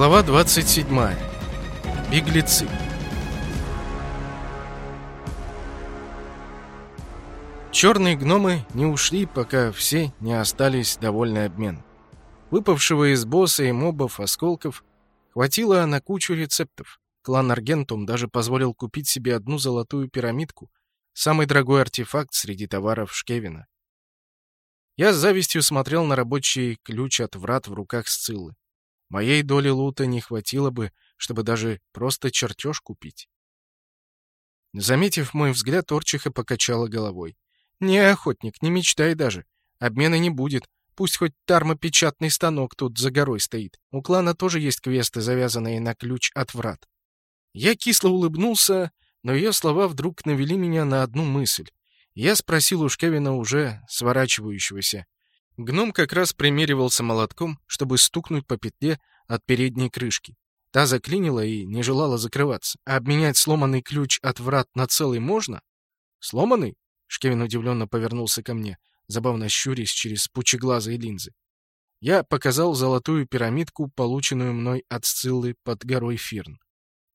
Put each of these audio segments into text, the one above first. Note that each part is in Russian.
Глава 27. Беглецы. Черные гномы не ушли, пока все не остались довольны обмен. Выпавшего из босса и мобов осколков хватило на кучу рецептов. Клан Аргентум даже позволил купить себе одну золотую пирамидку, самый дорогой артефакт среди товаров Шкевина. Я с завистью смотрел на рабочий ключ от врат в руках Сциллы. Моей доли лута не хватило бы, чтобы даже просто чертеж купить. Заметив мой взгляд, Орчиха покачала головой. «Не, охотник, не мечтай даже. Обмена не будет. Пусть хоть тармопечатный станок тут за горой стоит. У клана тоже есть квесты, завязанные на ключ от врат». Я кисло улыбнулся, но ее слова вдруг навели меня на одну мысль. Я спросил у Шкевина уже сворачивающегося. Гном как раз примеривался молотком, чтобы стукнуть по петле от передней крышки. Та заклинила и не желала закрываться. А обменять сломанный ключ от врат на целый можно? Сломанный? Шкевин удивленно повернулся ко мне, забавно щурясь через пучеглазые линзы. Я показал золотую пирамидку, полученную мной от Сциллы под горой Фирн.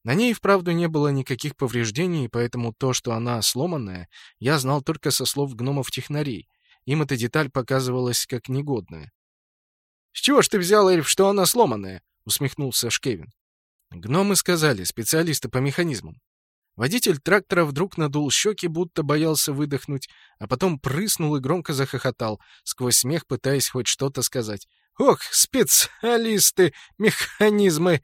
На ней, вправду, не было никаких повреждений, поэтому то, что она сломанная, я знал только со слов гномов-технарей, им эта деталь показывалась как негодная. «С чего ж ты взял, Эльф, что она сломанная?» — усмехнулся Шкевин. Гномы сказали, специалисты по механизмам. Водитель трактора вдруг надул щеки, будто боялся выдохнуть, а потом прыснул и громко захохотал, сквозь смех пытаясь хоть что-то сказать. «Ох, специалисты, механизмы!»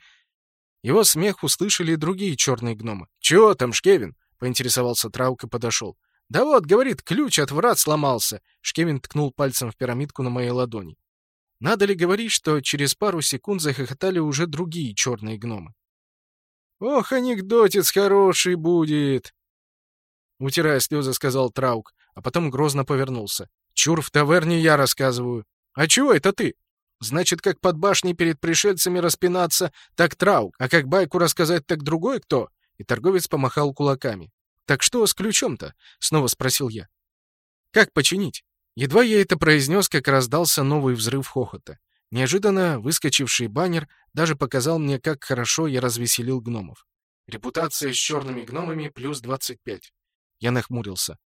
Его смех услышали другие черные гномы. «Чего там, Шкевин?» — поинтересовался Траук и подошел. «Да вот, — говорит, — ключ от врат сломался!» Шкевин ткнул пальцем в пирамидку на моей ладони. Надо ли говорить, что через пару секунд захохотали уже другие черные гномы? «Ох, анекдотец хороший будет!» Утирая слезы, сказал Траук, а потом грозно повернулся. «Чур, в таверне я рассказываю. А чего это ты? Значит, как под башней перед пришельцами распинаться, так Траук, а как байку рассказать, так другой кто?» И торговец помахал кулаками. «Так что с ключом-то?» — снова спросил я. «Как починить?» Едва я это произнес, как раздался новый взрыв хохота. Неожиданно выскочивший баннер даже показал мне, как хорошо я развеселил гномов. Репутация с черными гномами плюс 25. Я нахмурился.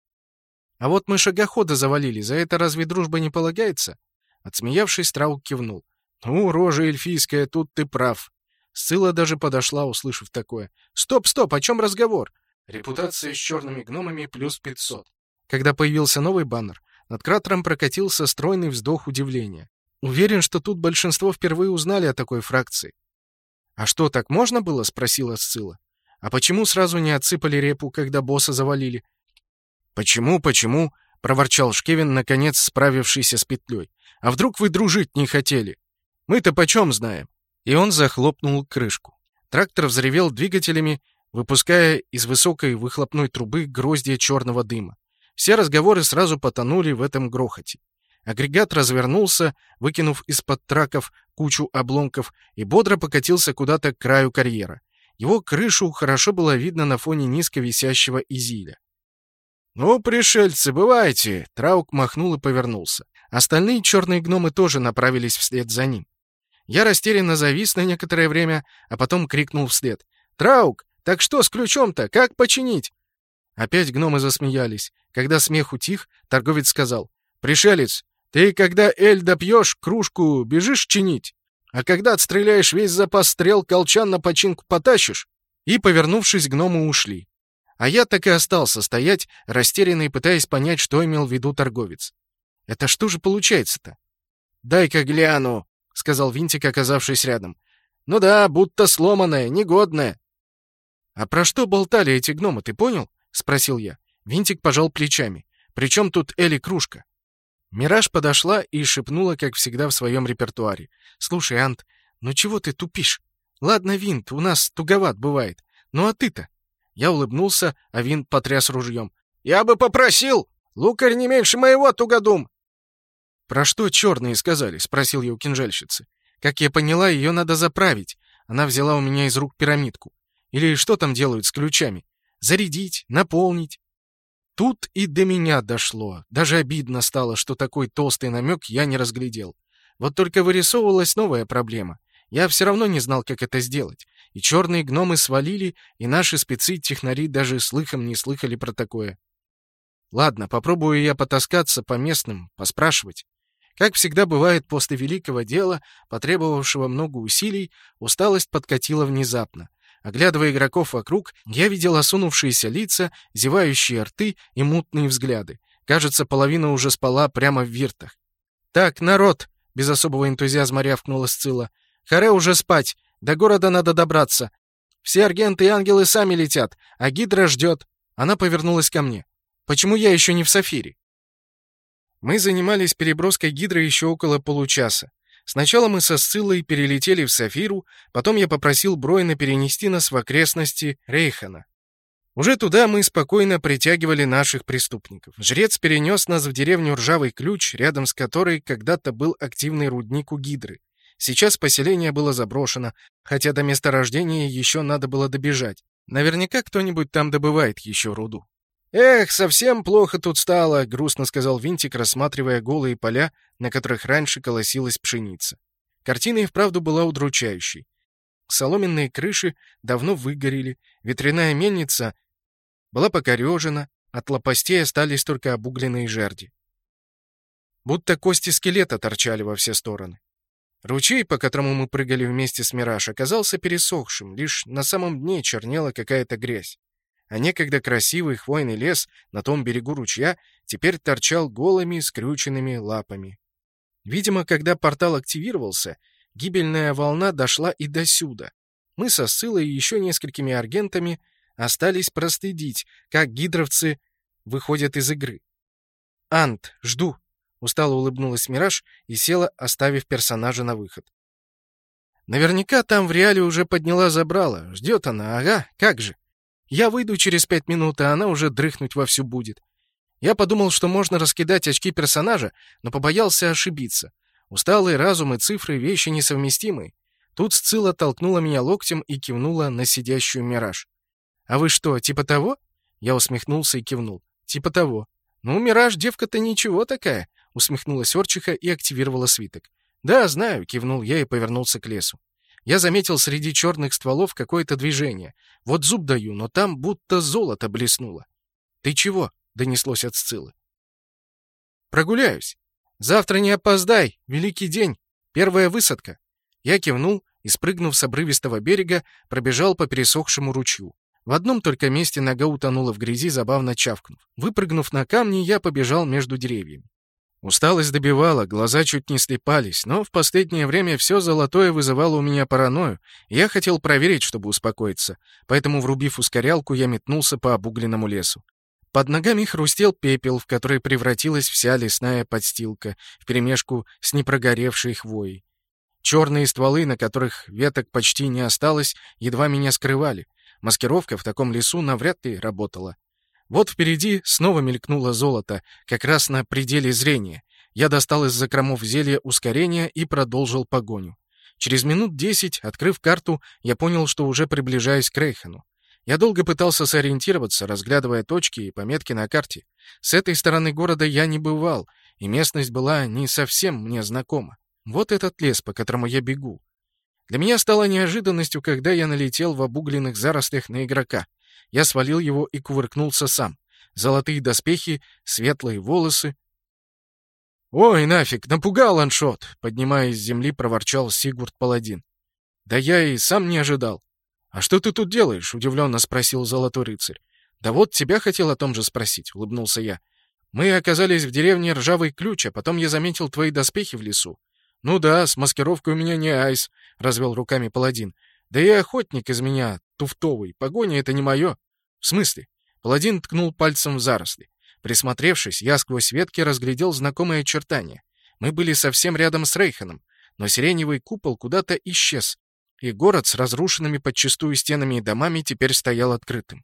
А вот мы шагохода завалили, за это разве дружба не полагается? Отсмеявшись, Траук кивнул. Ну, рожа эльфийская, тут ты прав. Сцилла даже подошла, услышав такое. Стоп, стоп, о чем разговор? Репутация с черными гномами плюс 500. Когда появился новый баннер, над кратером прокатился стройный вздох удивления. Уверен, что тут большинство впервые узнали о такой фракции. «А что, так можно было?» — спросила Сцилла. «А почему сразу не отсыпали репу, когда босса завалили?» «Почему, почему?» — проворчал Шкевин, наконец справившийся с петлей. «А вдруг вы дружить не хотели? Мы-то почем знаем?» И он захлопнул крышку. Трактор взревел двигателями, выпуская из высокой выхлопной трубы гроздья черного дыма. Все разговоры сразу потонули в этом грохоте. Агрегат развернулся, выкинув из-под траков кучу обломков, и бодро покатился куда-то к краю карьера. Его крышу хорошо было видно на фоне низко висящего изиля. «Ну, пришельцы, бывайте!» Траук махнул и повернулся. Остальные черные гномы тоже направились вслед за ним. Я растерянно завис на некоторое время, а потом крикнул вслед. «Траук, так что с ключом-то? Как починить?» Опять гномы засмеялись. Когда смех утих, торговец сказал. «Пришелец, ты, когда эль допьешь, кружку бежишь чинить, а когда отстреляешь весь запас стрел, колчан на починку потащишь?» И, повернувшись, гномы ушли. А я так и остался стоять, растерянный, пытаясь понять, что имел в виду торговец. «Это что же получается-то?» «Дай-ка гляну», — сказал Винтик, оказавшись рядом. «Ну да, будто сломанная, негодная». «А про что болтали эти гномы, ты понял?» — спросил я. Винтик пожал плечами. «Причем тут Эли Кружка?» Мираж подошла и шепнула, как всегда, в своем репертуаре. «Слушай, Ант, ну чего ты тупишь? Ладно, Винт, у нас туговат бывает. Ну а ты-то?» Я улыбнулся, а Винт потряс ружьем. «Я бы попросил! Лукарь не меньше моего, тугодум!» «Про что черные сказали?» — спросил я у кинжальщицы. «Как я поняла, ее надо заправить. Она взяла у меня из рук пирамидку. Или что там делают с ключами? Зарядить, наполнить?» Тут и до меня дошло. Даже обидно стало, что такой толстый намек я не разглядел. Вот только вырисовывалась новая проблема. Я все равно не знал, как это сделать. И черные гномы свалили, и наши спецы-технари даже слыхом не слыхали про такое. Ладно, попробую я потаскаться по местным, поспрашивать. Как всегда бывает после великого дела, потребовавшего много усилий, усталость подкатила внезапно. Оглядывая игроков вокруг, я видел осунувшиеся лица, зевающие рты и мутные взгляды. Кажется, половина уже спала прямо в виртах. «Так, народ!» — без особого энтузиазма рявкнула Сцилла. «Харе уже спать! До города надо добраться! Все аргенты и ангелы сами летят, а Гидра ждет!» Она повернулась ко мне. «Почему я еще не в Сафире?» Мы занимались переброской Гидры еще около получаса. Сначала мы со Сциллой перелетели в Сафиру, потом я попросил Бройна перенести нас в окрестности Рейхана. Уже туда мы спокойно притягивали наших преступников. Жрец перенес нас в деревню Ржавый Ключ, рядом с которой когда-то был активный рудник у Гидры. Сейчас поселение было заброшено, хотя до месторождения еще надо было добежать. Наверняка кто-нибудь там добывает еще руду. «Эх, совсем плохо тут стало», — грустно сказал Винтик, рассматривая голые поля, на которых раньше колосилась пшеница. Картина и вправду была удручающей. Соломенные крыши давно выгорели, ветряная мельница была покорежена, от лопастей остались только обугленные жерди. Будто кости скелета торчали во все стороны. Ручей, по которому мы прыгали вместе с Мираж, оказался пересохшим, лишь на самом дне чернела какая-то грязь а некогда красивый хвойный лес на том берегу ручья теперь торчал голыми скрюченными лапами. Видимо, когда портал активировался, гибельная волна дошла и до сюда. Мы со Ссылой и еще несколькими аргентами остались простыдить, как гидровцы выходят из игры. «Ант, жду!» — устало улыбнулась Мираж и села, оставив персонажа на выход. «Наверняка там в реале уже подняла забрала. Ждет она, ага, как же!» Я выйду через пять минут, а она уже дрыхнуть вовсю будет. Я подумал, что можно раскидать очки персонажа, но побоялся ошибиться. Усталый разум и цифры — вещи несовместимые. Тут Сцилла толкнула меня локтем и кивнула на сидящую Мираж. «А вы что, типа того?» Я усмехнулся и кивнул. «Типа того». «Ну, Мираж, девка-то ничего такая», — усмехнулась Орчиха и активировала свиток. «Да, знаю», — кивнул я и повернулся к лесу. Я заметил среди черных стволов какое-то движение. Вот зуб даю, но там будто золото блеснуло. «Ты чего?» — донеслось от Сциллы. «Прогуляюсь. Завтра не опоздай. Великий день. Первая высадка». Я кивнул и, спрыгнув с обрывистого берега, пробежал по пересохшему ручью. В одном только месте нога утонула в грязи, забавно чавкнув. Выпрыгнув на камни, я побежал между деревьями. Усталость добивала, глаза чуть не слепались, но в последнее время все золотое вызывало у меня паранойю, я хотел проверить, чтобы успокоиться, поэтому, врубив ускорялку, я метнулся по обугленному лесу. Под ногами хрустел пепел, в который превратилась вся лесная подстилка, вперемешку с непрогоревшей хвоей. Черные стволы, на которых веток почти не осталось, едва меня скрывали. Маскировка в таком лесу навряд ли работала. Вот впереди снова мелькнуло золото, как раз на пределе зрения. Я достал из закромов зелья ускорения и продолжил погоню. Через минут десять, открыв карту, я понял, что уже приближаюсь к Рейхену. Я долго пытался сориентироваться, разглядывая точки и пометки на карте. С этой стороны города я не бывал, и местность была не совсем мне знакома. Вот этот лес, по которому я бегу. Для меня стало неожиданностью, когда я налетел в обугленных зарослях на игрока. Я свалил его и кувыркнулся сам. Золотые доспехи, светлые волосы. «Ой, нафиг, напугал аншот!» — поднимаясь с земли, проворчал Сигурд Паладин. «Да я и сам не ожидал». «А что ты тут делаешь?» — удивленно спросил Золотой Рыцарь. «Да вот тебя хотел о том же спросить», — улыбнулся я. «Мы оказались в деревне Ржавый Ключ, а потом я заметил твои доспехи в лесу». «Ну да, с маскировкой у меня не айс», — развел руками паладин. «Да и охотник из меня туфтовый. Погоня — это не мое». «В смысле?» Паладин ткнул пальцем в заросли. Присмотревшись, я сквозь ветки разглядел знакомые очертания. Мы были совсем рядом с Рейханом, но сиреневый купол куда-то исчез, и город с разрушенными подчистую стенами и домами теперь стоял открытым.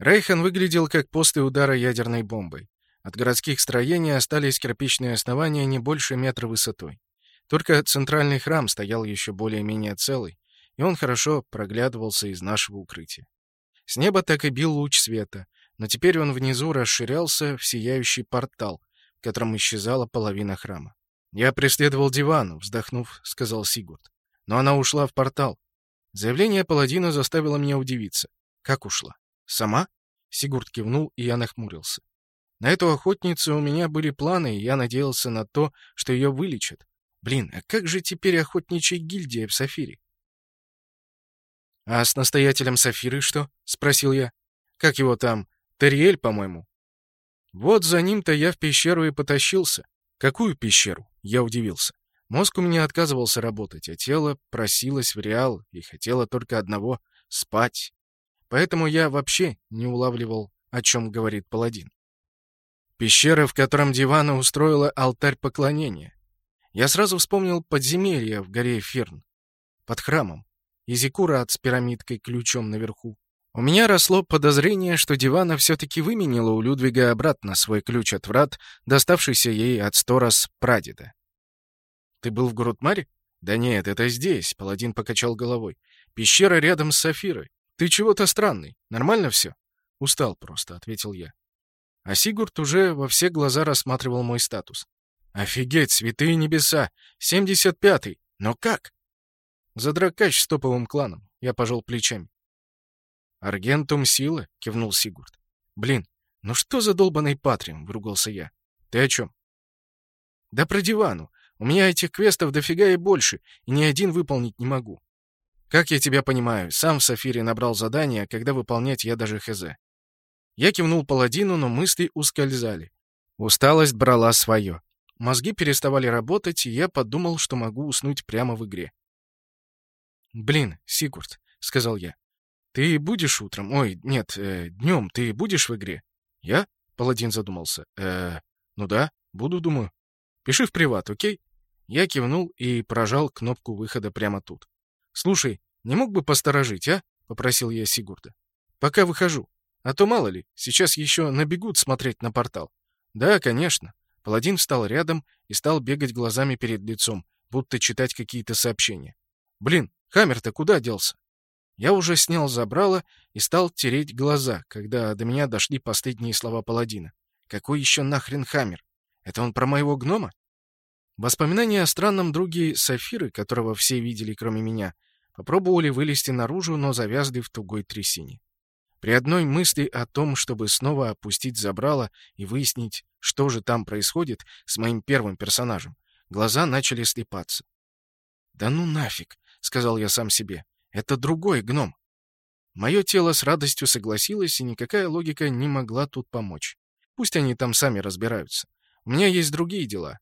Рейхан выглядел как после удара ядерной бомбой. От городских строений остались кирпичные основания не больше метра высотой. Только центральный храм стоял еще более-менее целый, и он хорошо проглядывался из нашего укрытия. С неба так и бил луч света, но теперь он внизу расширялся в сияющий портал, в котором исчезала половина храма. «Я преследовал дивану», — вздохнув, сказал Сигурд. Но она ушла в портал. Заявление паладина заставило меня удивиться. Как ушла? Сама? Сигурд кивнул, и я нахмурился. На эту охотницу у меня были планы, и я надеялся на то, что ее вылечат. Блин, а как же теперь охотничья гильдия в Сафире? «А с настоятелем Сафиры что?» — спросил я. «Как его там? Терриэль, по-моему?» Вот за ним-то я в пещеру и потащился. Какую пещеру? Я удивился. Мозг у меня отказывался работать, а тело просилось в реал и хотело только одного — спать. Поэтому я вообще не улавливал, о чем говорит паладин. Пещера, в котором Дивана устроила алтарь поклонения. Я сразу вспомнил подземелье в горе Фирн, под храмом, и Зикурат с пирамидкой ключом наверху. У меня росло подозрение, что Дивана все-таки выменила у Людвига обратно свой ключ от врат, доставшийся ей от Сторос прадеда. «Ты был в Гурутмаре?» «Да нет, это здесь», — паладин покачал головой. «Пещера рядом с Сафирой. Ты чего-то странный. Нормально все?» «Устал просто», — ответил я. А Сигурд уже во все глаза рассматривал мой статус. «Офигеть, святые небеса! 75-й! Но как?» «За дракач с топовым кланом», — я пожал плечами. «Аргентум сила?» — кивнул Сигурд. «Блин, ну что за долбаный Патриум?» — выругался я. «Ты о чем?» «Да про дивану. У меня этих квестов дофига и больше, и ни один выполнить не могу. Как я тебя понимаю, сам в Сафире набрал задание, а когда выполнять я даже хз. Я кивнул паладину, но мысли ускользали. Усталость брала свое. Мозги переставали работать, и я подумал, что могу уснуть прямо в игре. «Блин, Сигурд», — сказал я, — «ты будешь утром? Ой, нет, э, днем ты будешь в игре?» «Я?» — паладин задумался. «Э, ну да, буду, думаю. Пиши в приват, окей?» Я кивнул и прожал кнопку выхода прямо тут. «Слушай, не мог бы посторожить, а?» — попросил я Сигурда. «Пока выхожу. А то, мало ли, сейчас еще набегут смотреть на портал. Да, конечно. Паладин встал рядом и стал бегать глазами перед лицом, будто читать какие-то сообщения. Блин, Хаммер-то куда делся? Я уже снял забрало и стал тереть глаза, когда до меня дошли последние слова паладина. Какой еще нахрен Хаммер? Это он про моего гнома? Воспоминания о странном друге Сафиры, которого все видели, кроме меня, попробовали вылезти наружу, но завязли в тугой трясине. При одной мысли о том, чтобы снова опустить забрало и выяснить, что же там происходит с моим первым персонажем, глаза начали слепаться. «Да ну нафиг!» — сказал я сам себе. «Это другой гном». Мое тело с радостью согласилось, и никакая логика не могла тут помочь. Пусть они там сами разбираются. У меня есть другие дела.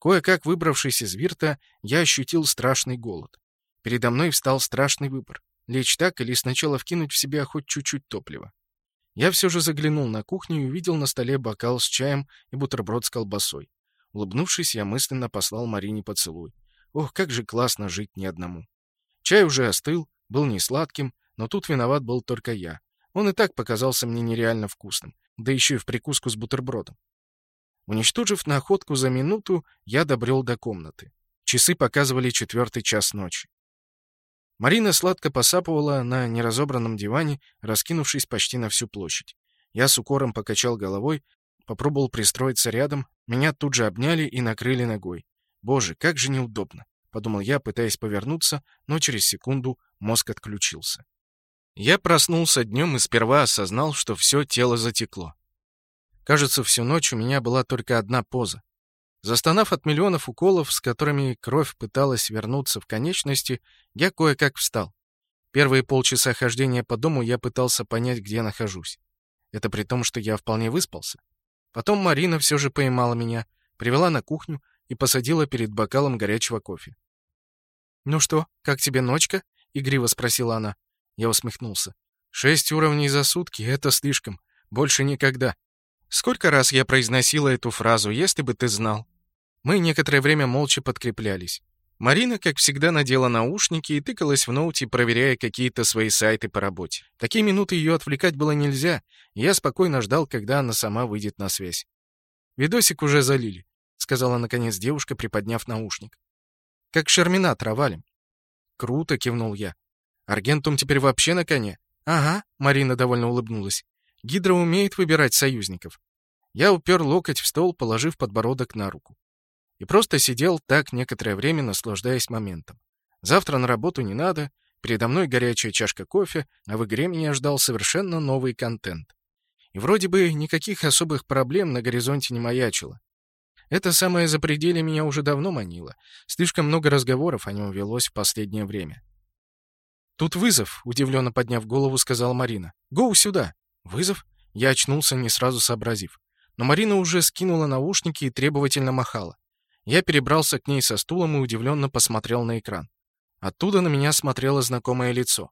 Кое-как выбравшись из вирта, я ощутил страшный голод. Передо мной встал страшный выбор. Лечь так или сначала вкинуть в себя хоть чуть-чуть топлива. Я все же заглянул на кухню и увидел на столе бокал с чаем и бутерброд с колбасой. Улыбнувшись, я мысленно послал Марине поцелуй. Ох, как же классно жить не одному. Чай уже остыл, был не сладким, но тут виноват был только я. Он и так показался мне нереально вкусным, да еще и в прикуску с бутербродом. Уничтожив находку за минуту, я добрел до комнаты. Часы показывали четвертый час ночи. Марина сладко посапывала на неразобранном диване, раскинувшись почти на всю площадь. Я с укором покачал головой, попробовал пристроиться рядом, меня тут же обняли и накрыли ногой. «Боже, как же неудобно!» — подумал я, пытаясь повернуться, но через секунду мозг отключился. Я проснулся днем и сперва осознал, что все тело затекло. Кажется, всю ночь у меня была только одна поза. Застонав от миллионов уколов, с которыми кровь пыталась вернуться в конечности, я кое-как встал. Первые полчаса хождения по дому я пытался понять, где нахожусь. Это при том, что я вполне выспался. Потом Марина все же поймала меня, привела на кухню и посадила перед бокалом горячего кофе. «Ну что, как тебе ночка?» — игриво спросила она. Я усмехнулся. «Шесть уровней за сутки — это слишком. Больше никогда. Сколько раз я произносила эту фразу, если бы ты знал. Мы некоторое время молча подкреплялись. Марина, как всегда, надела наушники и тыкалась в ноуте, проверяя какие-то свои сайты по работе. Такие минуты ее отвлекать было нельзя, и я спокойно ждал, когда она сама выйдет на связь. «Видосик уже залили», — сказала наконец девушка, приподняв наушник. «Как Шерминатора валим». «Круто», — кивнул я. «Аргентум теперь вообще на коне?» «Ага», — Марина довольно улыбнулась. Гидра умеет выбирать союзников. Я упер локоть в стол, положив подбородок на руку. И просто сидел так некоторое время, наслаждаясь моментом. Завтра на работу не надо, передо мной горячая чашка кофе, а в игре меня ждал совершенно новый контент. И вроде бы никаких особых проблем на горизонте не маячило. Это самое запределье меня уже давно манило. Слишком много разговоров о нем велось в последнее время. «Тут вызов», — удивленно подняв голову, сказала Марина. «Гоу сюда!» «Вызов?» Я очнулся, не сразу сообразив. Но Марина уже скинула наушники и требовательно махала. Я перебрался к ней со стулом и удивленно посмотрел на экран. Оттуда на меня смотрело знакомое лицо.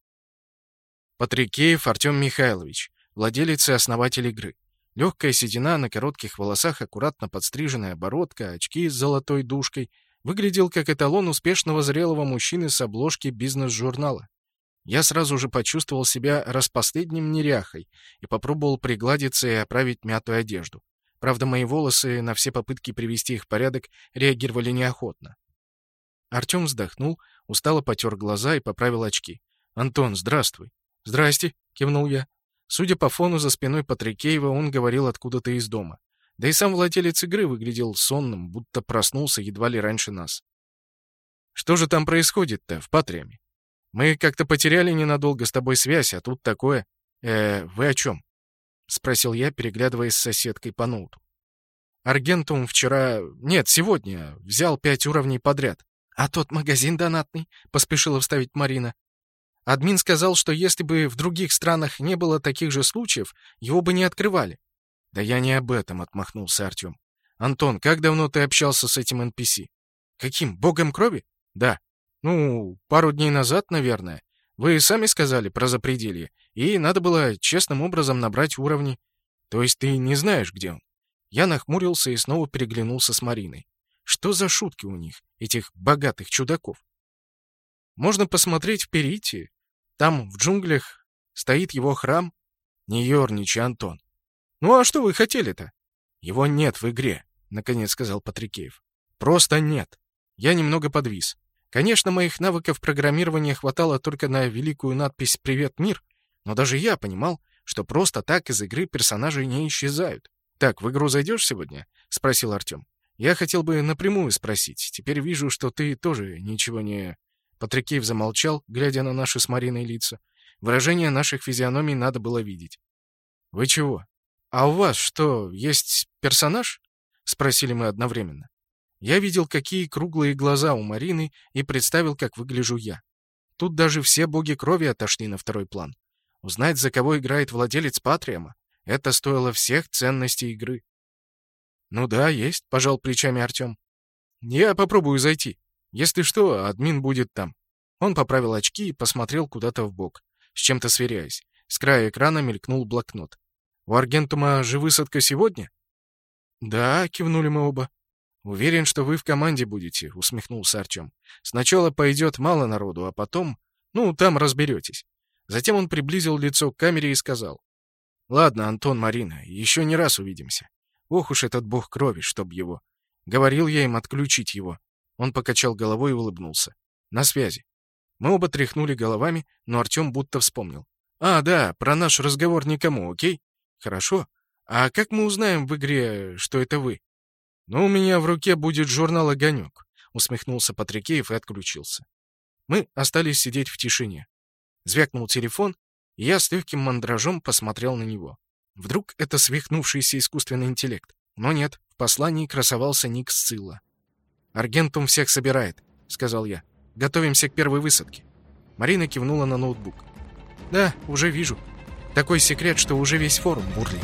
Патрикеев Артем Михайлович, владелец и основатель игры. Легкая седина на коротких волосах, аккуратно подстриженная бородка, очки с золотой дужкой. Выглядел как эталон успешного зрелого мужчины с обложки бизнес-журнала. Я сразу же почувствовал себя распоследним неряхой и попробовал пригладиться и оправить мятую одежду. Правда, мои волосы на все попытки привести их в порядок реагировали неохотно. Артем вздохнул, устало потер глаза и поправил очки. «Антон, здравствуй». «Здрасте», — кивнул я. Судя по фону за спиной Патрикеева, он говорил откуда-то из дома. Да и сам владелец игры выглядел сонным, будто проснулся едва ли раньше нас. «Что же там происходит-то в Патриаме? Мы как-то потеряли ненадолго с тобой связь, а тут такое... Э, вы о чем?» — спросил я, переглядываясь с соседкой по ноуту. «Аргентум вчера... Нет, сегодня взял пять уровней подряд. «А тот магазин донатный?» — поспешила вставить Марина. Админ сказал, что если бы в других странах не было таких же случаев, его бы не открывали. «Да я не об этом», — отмахнулся Артем. «Антон, как давно ты общался с этим NPC?» «Каким? Богом крови?» «Да». «Ну, пару дней назад, наверное. Вы сами сказали про запределье, и надо было честным образом набрать уровни. То есть ты не знаешь, где он?» Я нахмурился и снова переглянулся с Мариной. Что за шутки у них, этих богатых чудаков? Можно посмотреть в Перите. Там, в джунглях, стоит его храм. Не ерничай, Антон. Ну а что вы хотели-то? Его нет в игре, наконец сказал Патрикеев. Просто нет. Я немного подвис. Конечно, моих навыков программирования хватало только на великую надпись «Привет, мир», но даже я понимал, что просто так из игры персонажи не исчезают. «Так, в игру зайдешь сегодня?» — спросил Артем. Я хотел бы напрямую спросить. Теперь вижу, что ты тоже ничего не...» Патрикеев замолчал, глядя на наши с Мариной лица. Выражение наших физиономий надо было видеть. «Вы чего? А у вас что, есть персонаж?» — спросили мы одновременно. Я видел, какие круглые глаза у Марины, и представил, как выгляжу я. Тут даже все боги крови отошли на второй план. Узнать, за кого играет владелец Патриама, это стоило всех ценностей игры. «Ну да, есть», — пожал плечами Артем. «Я попробую зайти. Если что, админ будет там». Он поправил очки и посмотрел куда-то в бок, с чем-то сверяясь. С края экрана мелькнул блокнот. «У Аргентума же высадка сегодня?» «Да», — кивнули мы оба. «Уверен, что вы в команде будете», — усмехнулся Артем. «Сначала пойдет мало народу, а потом... Ну, там разберетесь». Затем он приблизил лицо к камере и сказал. «Ладно, Антон, Марина, еще не раз увидимся. Ох уж этот бог крови, чтоб его. Говорил я им отключить его. Он покачал головой и улыбнулся. На связи. Мы оба тряхнули головами, но Артем будто вспомнил. «А, да, про наш разговор никому, окей? Хорошо. А как мы узнаем в игре, что это вы?» «Ну, у меня в руке будет журнал «Огонек», — усмехнулся Патрикеев и отключился. Мы остались сидеть в тишине. Звякнул телефон, и я с легким мандражом посмотрел на него. Вдруг это свихнувшийся искусственный интеллект? Но нет, в послании красовался ник Сцилла. «Аргентум всех собирает», — сказал я. «Готовимся к первой высадке». Марина кивнула на ноутбук. «Да, уже вижу. Такой секрет, что уже весь форум бурлит».